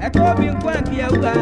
É como enquanto eu vá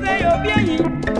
再有变音。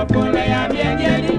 ọpọlọ ya mi ẹ̀jẹ̀ ni